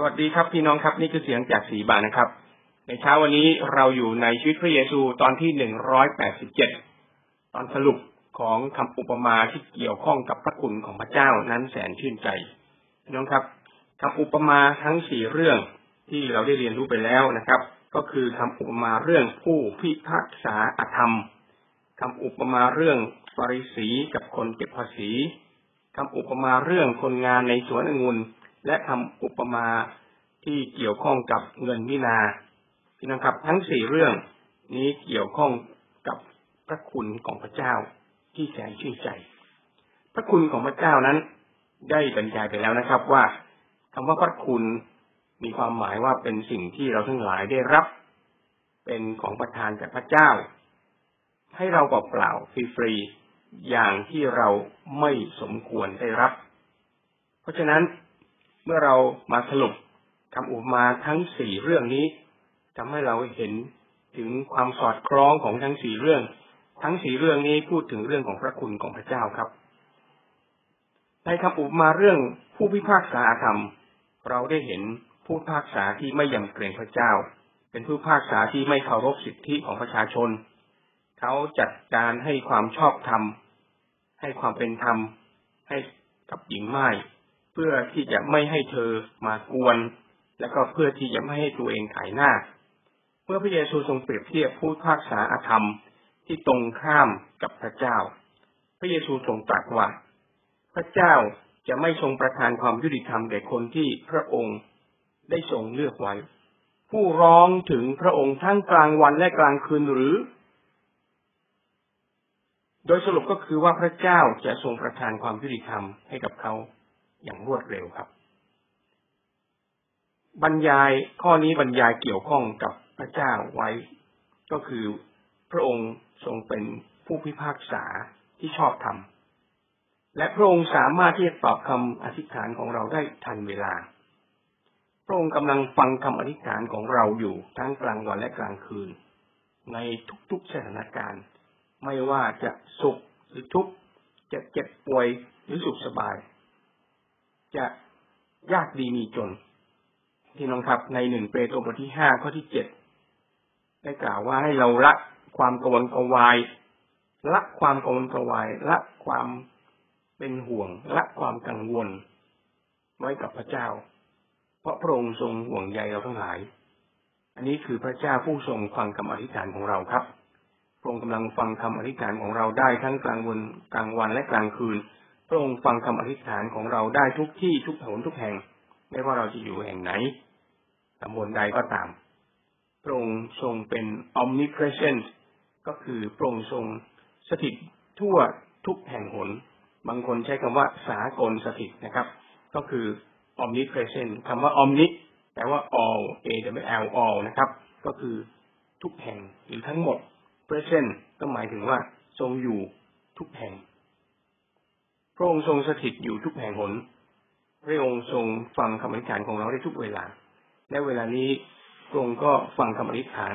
สวัสดีครับพี่น้องครับนี่คือเสียงจากสีบานนะครับ ในเช้าวันนี้เราอยู่ในชีวิตพระเยซูตอนที่หนึ่งร้อยแปดสิบเจ็ดตอนสรุปของคำอุปมาที่เกี่ยวข้องกับพระคุณของพระเจ้านั้นแสนชื่นใจพี่น้องครับคำอุปมาทั้งสี่เรื่องที่เราได้เรียนรู้ไปแล้วนะครับ ก็คือคำอุปมาเรื่องผู้พิพากษาอธรรมคำอุปมาเรื่องฟาริสีกับคนเก็บภาษีคำอุปมาเรื่องคนงานในสวนองุ่น และคำอุปมาที่เกี่ยวข้องกับเงินวินาพี่น้องครับ ทั้งสี่เรื่องนี้เกี่ยวข้องกับพระคุณของพระเจ้าที่แสนชื่นใจ พระคุณของพระเจ้านั้น ได้บรรยายไปแล้วนะครับ ว่าคำว่าพระคุณมีความหมายว่าเป็นสิ่งที่เราทั้งหลายได้รับ เป็นของประทานจากพระเจ้า ให้เราเปล่าๆฟรีๆอย่างที่เราไม่สมควรได้รับ เพราะฉะนั้น มื่อเรามาสรุปคำอุปมาทั้งสี่เรื่องนี้ทำให้เราเห็นถึงความสอดคล้องของทั้งสี่เรื่อง ทั้งสี่เรื่องนี้พูดถึงเรื่องของพระคุณของพระเจ้าครับ ในคำอุปมาเรื่องผู้พิพากษาธรรม เราได้เห็นผู้พิพากษาที่ไม่ยำเกรงพระเจ้า เป็นผู้พิพากษาที่ไม่เคารพสิทธิของประชาชน เขาจัดการให้ความชอบธรรม ให้ความเป็นธรรม ให้กับหญิงไม้ พื่อที่จะไม่ให้เธอมากวน และก็เพื่อที่จะไม่ให้ตัวเองขายหน้า เมื่อพระเยซูทรงเปรียบเทียบผู้พากษาอาธรรมที่ตรงข้ามกับพระเจ้า พระเยซูทรงตรัสว่า พระเจ้าจะไม่ทรงประทานความยุติธรรมแก่คนที่พระองค์ได้ทรงเลือกไว้ ผู้ร้องถึงพระองค์ทั้งกลางวันและกลางคืนหรือ โดยสรุปก็คือว่าพระเจ้าจะทรงประทานความยุติธรรมให้กับเขา อย่างรวดเร็วครับ บรรยายข้อนี้บรรยายเกี่ยวข้องกับพระเจ้าไว้ ก็คือพระองค์ทรงเป็นผู้พิพากษาที่ชอบธรรมและพระองค์สามารถที่จะตอบคำอธิษฐานของเราได้ทันเวลา พระองค์กำลังฟังคำอธิษฐานของเราอยู่ทั้งกลางวันและกลางคืน ในทุกๆสถานการณ์ ไม่ว่าจะสุขหรือทุกข์จะเจ็บป่วยหรือสุขสบาย จะยากดีมีจนที่น้องครับในหนึ่งเปโตรบทที่ห้าข้อที่เจ็ดได้กล่าวว่าให้เราละความกังวลกวาย ละความกังวลกวาย ละความเป็นห่วง ละความกังวล ไว้กับพระเจ้า เพราะพระองค์ทรงห่วงใยเราทั้งหลาย อันนี้คือพระเจ้าผู้ทรงฟังคำอธิษฐานของเราครับพระองค์กำลังฟังคำอธิษฐานของเราได้ทั้งกลางวันกลางวันและกลางคืน พระองค์ฟังคำอธิษฐานของเราได้ทุกที่ทุกหนทุกแห่ง ไม่ว่าเราจะอยู่แห่งไหนตำบลใดก็ตาม พระองค์ทรงเป็น omnipresent ก็คือพระองค์ทรงสถิตทั่วทุกแห่งหน บางคนใช้คำว่าสากลสถิตนะครับ ก็คือ omnipresent คำว่า omni แปลว่า all a w l all นะครับ ก็คือทุกแห่งหรือทั้งหมด present ก็หมายถึงว่าทรงอยู่ทุกแห่ง พระองค์ทรงสถิตอยู่ทุกแห่งหน พระองค์ทรงฟังคำอธิษฐานของเราได้ทุกเวลา และเวลานี้พระองค์ก็ฟังคำอธิษฐาน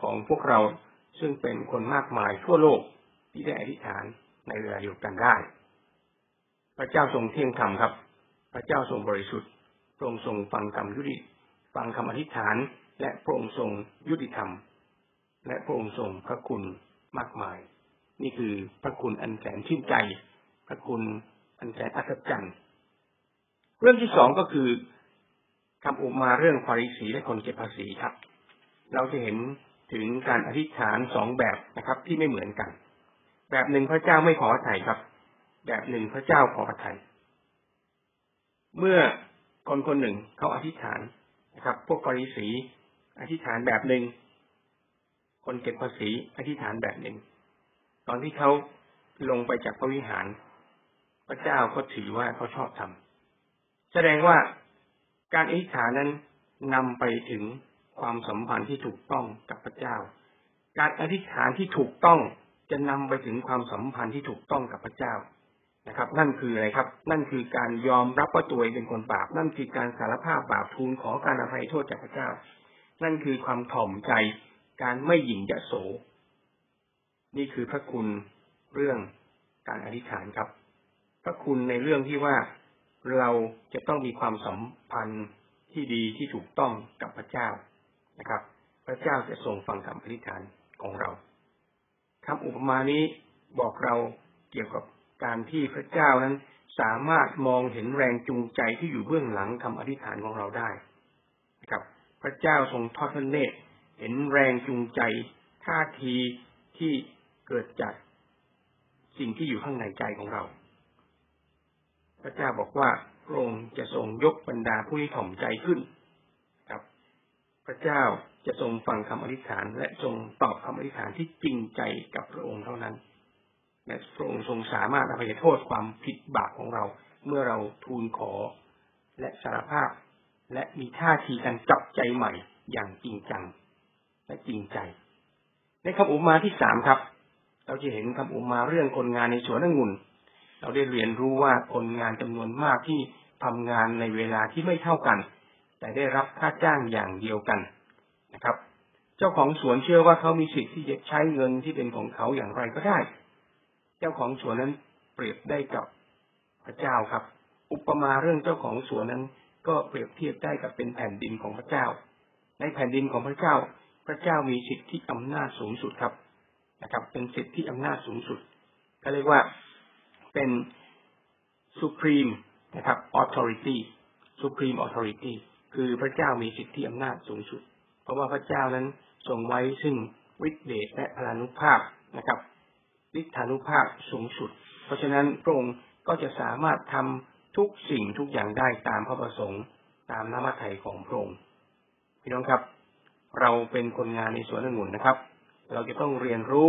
ของพวกเราซึ่งเป็นคนมากมายทั่วโลกที่ได้อธิษฐานในเวลาเดียวกันได้ พระเจ้าทรงเที่ยงธรรมครับ พระเจ้าทรงบริสุทธิ์ พระองค์ทรงฟังคำยุติ ฟังคำอธิษฐาน และพระองค์ทรงยุติธรรม และพระองค์ทรงพระคุณมากมาย นี่คือพระคุณอันแสนชื่นใจ คุณอันแสนอัศจรรย์ เรื่องที่สองก็คือคำอุมาเรื่องภาริสีและคนเก็บภาษีครับ เราจะเห็นถึงการอธิษฐานสองแบบนะครับ ที่ไม่เหมือนกัน แบบหนึ่งพระเจ้าไม่ขอไถ่ครับ แบบหนึ่งพระเจ้าขอไถ่เมื่อคนคนหนึ่งเขาอธิษฐานนะครับ พวกภาริสีอธิษฐานแบบหนึ่ง คนเก็บภาษีอธิษฐานแบบหนึ่ง ตอนที่เขาลงไปจากพระวิหาร พระเจ้าก็ถือว่าเขาชอบทำแสดงว่าการอธิษฐานนั้นนำไปถึงความสัมพันธ์ที่ถูกต้องกับพระเจ้า การอธิษฐานที่ถูกต้องจะนำไปถึงความสัมพันธ์ที่ถูกต้องกับพระเจ้านะครับ นั่นคืออะไรครับ นั่นคือการยอมรับว่าตัวเองเป็นคนบาป นั่นคือการสารภาพบาปทูลขอการอภัยโทษจากพระเจ้า นั่นคือความถ่อมใจ การไม่หยิ่งจะโส นี่คือพระคุณเรื่องการอธิษฐานครับ พระคุณในเรื่องที่ว่าเราจะต้องมีความสัมพันธ์ที่ดีที่ถูกต้องกับพระเจ้านะครับ พระเจ้าจะทรงฟังคำอธิษฐานของเราคำอุปมานี้บอกเราเกี่ยวกับการที่พระเจ้านั้นสามารถมองเห็นแรงจูงใจที่อยู่เบื้องหลังคำอธิษฐานของเราได้นะครับ พระเจ้าทรงทอดพระเนตรเห็นแรงจูงใจท่าทีที่เกิดจากสิ่งที่อยู่ข้างในใจของเรา พระเจ้าบอกว่าพระองค์จะทรงยกบรรดาผู้ที่ถ่อมใจขึ้นครับ พระเจ้าจะทรงฟังคำอธิษฐาน และทรงตอบคำอธิษฐานที่จริงใจกับพระองค์เท่านั้นและพระองค์ทรงสามารถอภัยโทษความผิดบาปของเรา เมื่อเราทูลขอ และสารภาพ และมีท่าทีการจับใจใหม่อย่างจริงจัง และจริงใจ ในคำอุมาที่สามครับ เราจะเห็นคำอุมาเรื่องคนงานในสวนองุ่น เราได้เรียนรู้ว่าคนงานจำนวนมากที่ทำงานในเวลาที่ไม่เท่ากัน แต่ได้รับค่าจ้างอย่างเดียวกันนะครับ เจ้าของสวนเชื่อว่าเขามีสิทธิ์ที่จะใช้เงินที่เป็นของเขาอย่างไรก็ได้ เจ้าของสวนนั้นเปรียบได้กับพระเจ้าครับ อุปมาเรื่องเจ้าของสวนนั้น ก็เปรียบเทียบได้กับเป็นแผ่นดินของพระเจ้า ในแผ่นดินของพระเจ้า พระเจ้ามีสิทธิอำนาจสูงสุดครับนะครับ เป็นสิทธิอำนาจสูงสุด ก็เรียกว่า เป็น supreme นะครับ authority supreme authority คือพระเจ้ามีสิทธิอำนาจสูงสุด เพราะว่าพระเจ้านั้นทรงไว้ซึ่งวิเดชและพลานุภาพนะครับฤทธานุภาพสูงสุด เพราะฉะนั้นพระองค์ก็จะสามารถทำทุกสิ่งทุกอย่างได้ตามพระประสงค์ ตามน้ำมัทยของพระองค์พี่น้องครับ เราเป็นคนงานในสวนองุ่นนะครับ เราจะต้องเรียนรู้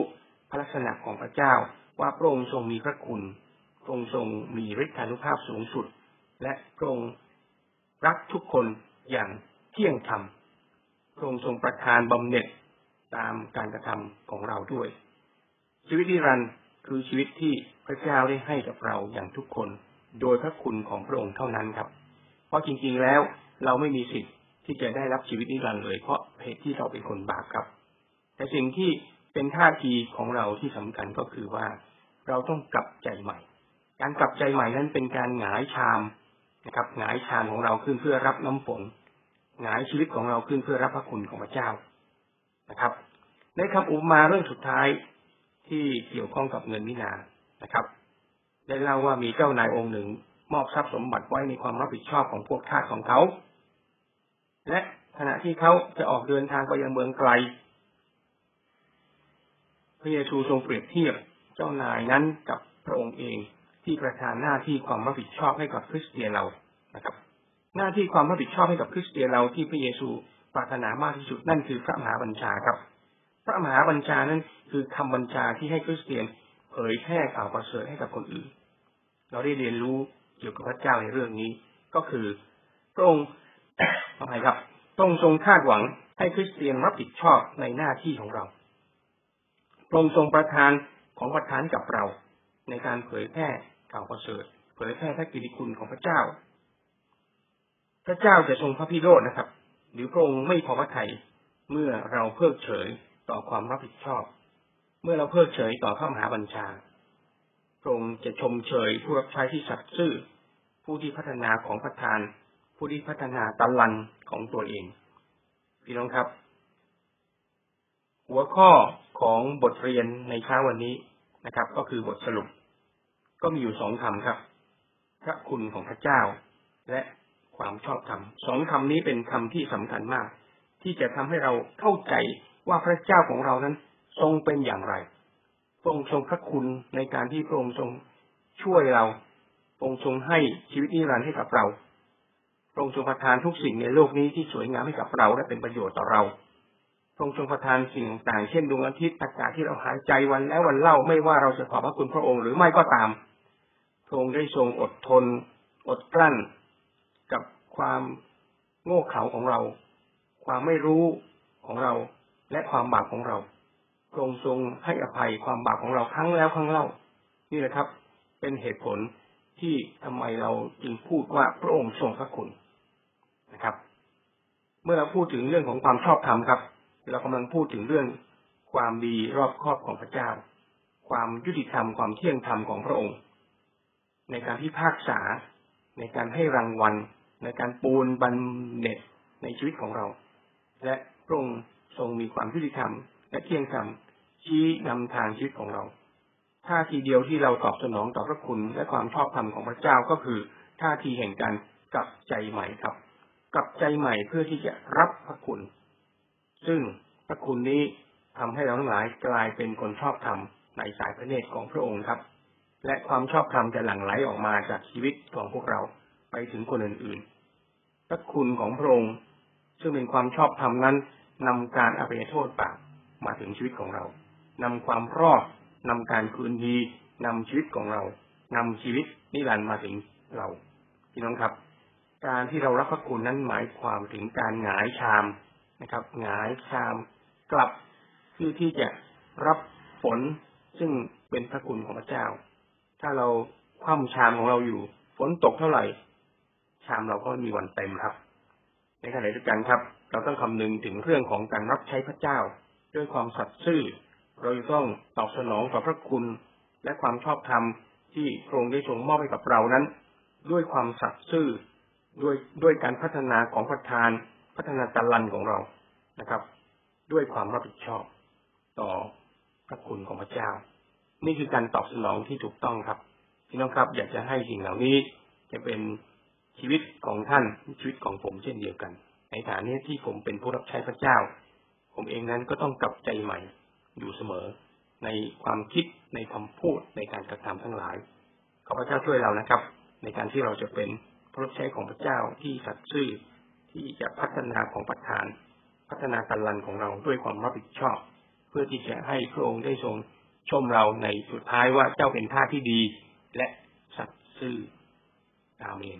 พระลักษณะของพระเจ้าว่าพระองค์ทรงมีพระคุณ พระองค์ทรงมีฤทธานุภาพสูงสุด และพระองค์รักทุกคนอย่างเที่ยงธรรมพระองค์ทรงประทานบำเหน็จตามการกระทำของเราด้วย ชีวิตนิรันดร์คือชีวิตที่พระเจ้าได้ให้กับเราอย่างทุกคน โดยพระคุณของพระองค์เท่านั้นครับ เพราะจริง ๆแล้วเราไม่มีสิทธิ์ที่จะได้รับชีวิตนิรันดร์เลย เพราะเหตุที่เราเป็นคนบาปครับ แต่สิ่งที่เป็นท่าทีของเราที่สำคัญก็คือว่า เราต้องกลับใจใหม่ การกลับใจใหม่นั้นเป็นการหงายชามนะครับหงายชามของเราขึ้นเพื่อรับน้ำฝนหงายชีวิตของเราขึ้นเพื่อรับพระคุณของพระเจ้านะครับ ในคำอุปมาเรื่องสุดท้ายที่เกี่ยวข้องกับเงินนินานะครับ ได้เล่าว่ามีเจ้านายองค์หนึ่งมอบทรัพย์สมบัติไว้ในความรับผิดชอบของพวกทาสของเขา และขณะที่เขาจะออกเดินทางไปยังเมืองไกล พระเยซูทรงเปรียบเทียบเจ้านายนั้นกับพระองค์เอง ที่ประทานหน้าที่ความรับผิดชอบให้กับคริสเตียนเรานะครับ หน้าที่ความรับผิดชอบให้กับคริสเตียนเราที่พระเยซูปรารถนามากที่สุดนั่นคือพระมหาบัญชาครับ พระมหาบัญชานั้นคือคำบัญชาที่ให้คริสเตียนเผยแพร่ข่าวประเสริฐให้กับคนอื่น เราได้เรียนรู้เกี่ยวกับพระเจ้าในเรื่องนี้ ก็คือพระองค์ทำไมครับทรงทรงคาดหวังให้คริสเตียนรับผิดชอบในหน้าที่ของเราพระองค์ทรงประทานของประทานกับเราในการเผยแพร่ ข่าวประเสริฐเผยแพร่พระกิติคุณของพระเจ้า พระเจ้าจะทรงพระพิโรธนะครับ หรือพระองค์ไม่พอพระทัยเมื่อเราเพิกเฉยต่อความรับผิดชอบ เมื่อเราเพิกเฉยต่อพระมหาบัญชา พระองค์จะชมเชยผู้รับใช้ที่สัตย์ซื่อ ผู้ที่พัฒนาของประธาน ผู้ที่พัฒนาตะลันของตัวเอง พี่น้องครับ หัวข้อของบทเรียนในเช้าวันนี้นะครับ ก็คือบทสรุป ก็มีอยู่สองคำครับ พระคุณของพระเจ้า และความชอบธรรมสองคำนี้เป็นคำที่สำคัญมาก ที่จะทำให้เราเข้าใจว่าพระเจ้าของเรานั้น ทรงเป็นอย่างไรพระองค์ทรงพระคุณในการที่พระองค์ทรงช่วยเราพระองค์ทรงให้ชีวิตนิรันดร์ให้กับเราพระองค์ทรงประทานทุกสิ่งในโลกนี้ที่สวยงามให้กับเราและเป็นประโยชน์ต่อเรา พรงทรงประทานสิ่งต่างเช่นดวงอาทิตย์อากาศที่เราหายใจวันแล้ววันเล่าไม่ว่าเราจะขอบพระคุณพระองค์หรือไม่ก็ตามพระองค์ได้ทรงอดทน อดกลั้น กับความโง่เขลาของเรา ความไม่รู้ของเราและความบาปของเราพระองค์ทรงให้อภัยความบาปของเราครั้งแล้วครั้งเล่า นี่แหละครับ เป็นเหตุผลที่ทำไมเราจึงพูดว่าพระองค์ทรงพระคุณนะครับ เมื่อเราพูดถึงเรื่องของความชอบธรรมครับ เรากำลังพูดถึงเรื่องความดีรอบครอบของพระเจ้า ความยุติธรรมความเที่ยงธรรมของพระองค์ ในการพิพากษา ในการให้รางวัล ในการปูนบันเน็ตในชีวิตของเรา และพระองค์ทรงมีความยุติธรรม และเที่ยงธรรมชี้นำทางชีวิตของเราท่าทีเดียวที่เราตอบสนองต่อพระคุณและความชอบธรรมของพระเจ้าก็คือท่าทีแห่งการกลับใจใหม่ครับ กลับใจใหม่เพื่อที่จะรับพระคุณ ซึ่งพระคุณนี้ทำให้เราทั้งหลายกลายเป็นคนชอบธรรมในสายพระเนตรของพระองค์ครับ และความชอบธรรมจะหลั่งไหลออกมาจากชีวิตของพวกเราไปถึงคนอื่นๆ พระคุณของพระองค์ซึ่งเป็นความชอบธรรมนั้นนำการอภัยโทษบาปมาถึงชีวิตของเรานำความรอดนำการคืนดีนำชีวิตของเรานำชีวิตนิรันดร์มาถึงเราพี่น้องครับ การที่เรารับพระคุณนั้นหมายความถึงการหงายชาม นะครับหงายชามกลับเพื่อที่จะรับฝนซึ่งเป็นพระคุณของพระเจ้า ถ้าเราคว่ำชามของเราอยู่ ฝนตกเท่าไหร่ ชามเราก็มีวันเต็มครับ ในขณะเดียวกันครับ เราต้องคำนึงถึงเรื่องของการรับใช้พระเจ้า ด้วยความสัตย์ซื่อ เราจะต้องตอบสนองต่อพระคุณและความชอบธรรมที่พระองค์ได้ทรงมอบให้กับเรานั้น ด้วยความสัตย์ซื่อด้วยด้วยการพัฒนาของประธาน พัฒนาตะลันของเรานะครับ ด้วยความรับผิดชอบ ต่อพระคุณของพระเจ้า นี่คือการตอบสนองที่ถูกต้องครับพี่น้องครับ อยากจะให้สิ่งเหล่านี้จะเป็นชีวิตของท่านชีวิตของผมเช่นเดียวกัน ในฐานะที่ผมเป็นผู้รับใช้พระเจ้า ผมเองนั้นก็ต้องกลับใจใหม่อยู่เสมอ ในความคิดในคำพูดในการกระทำทั้งหลาย ขอพระเจ้าช่วยเรานะครับ ในการที่เราจะเป็นผู้รับใช้ของพระเจ้าที่สัตย์ซื่อ ที่จะพัฒนาของประธาน พัฒนาตันลันของเราด้วยความรับผิดชอบ เพื่อที่จะให้พระองค์ได้ทรงชมเราในสุดท้ายว่าเจ้าเป็นท่าที่ดีและสัตย์ซื่ออาเมน